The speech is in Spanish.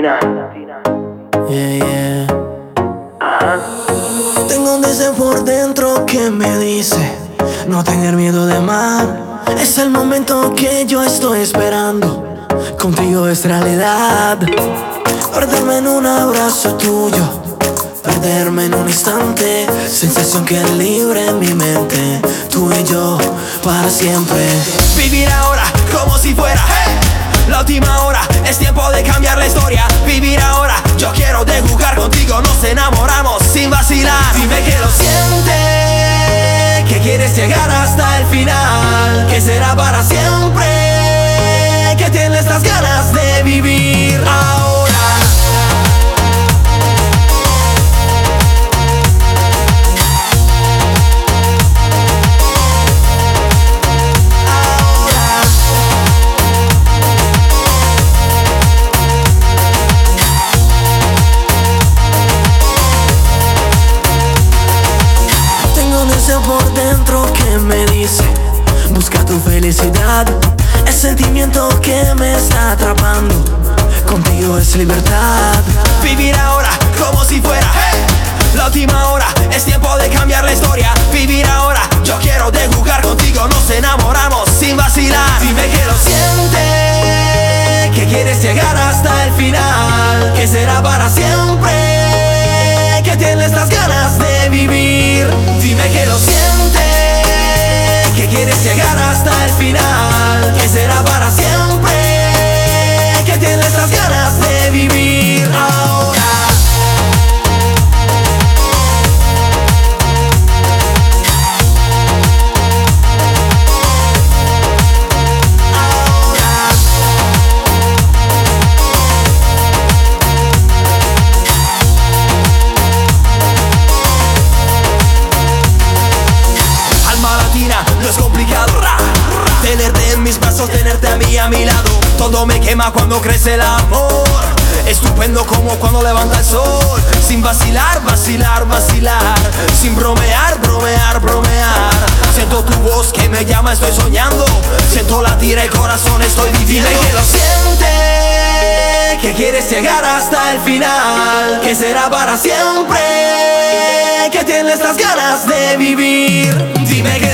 Latina. Yeah, yeah. Tengo un deseo por dentro que me dice no tener miedo de amar. Es el momento que yo estoy esperando. Contigo es realidad. Perderme en un abrazo tuyo. Perderme en un instante. Sensación que libre en mi mente. Tú y yo para siempre. Vivir ahora como si fuera la última hora. Es tiempo de cambiar la historia. Vivir ahora. Yo quiero de jugar contigo. Nos enamoramos sin vacilar. Dime que lo sientes. Que quieres llegar hasta el final. Que será para siempre. Que tienes las ganas de vivir tu felicidad El sentimiento que me está atrapando Contigo es libertad Vivir ahora como si fuera la última hora. Es tiempo de cambiar la historia. Vivir ahora. Yo quiero de jugar contigo. Nos enamoramos sin vacilar. Dime que lo sientes. Que quieres llegar hasta el final. Que será para siempre. Final. Mis brazos, tenerte a mí a mi lado. Todo me quema cuando crece el amor. Estupendo como cuando levanta el sol. Sin vacilar, vacilar, vacilar. Sin bromear, bromear, bromear. Siento tu voz que me llama, estoy soñando. Siento latir el corazón, estoy viviendo. Dime que lo sientes Que quieres llegar hasta el final. Que será para siempre Que tienes las ganas de vivir. Dime que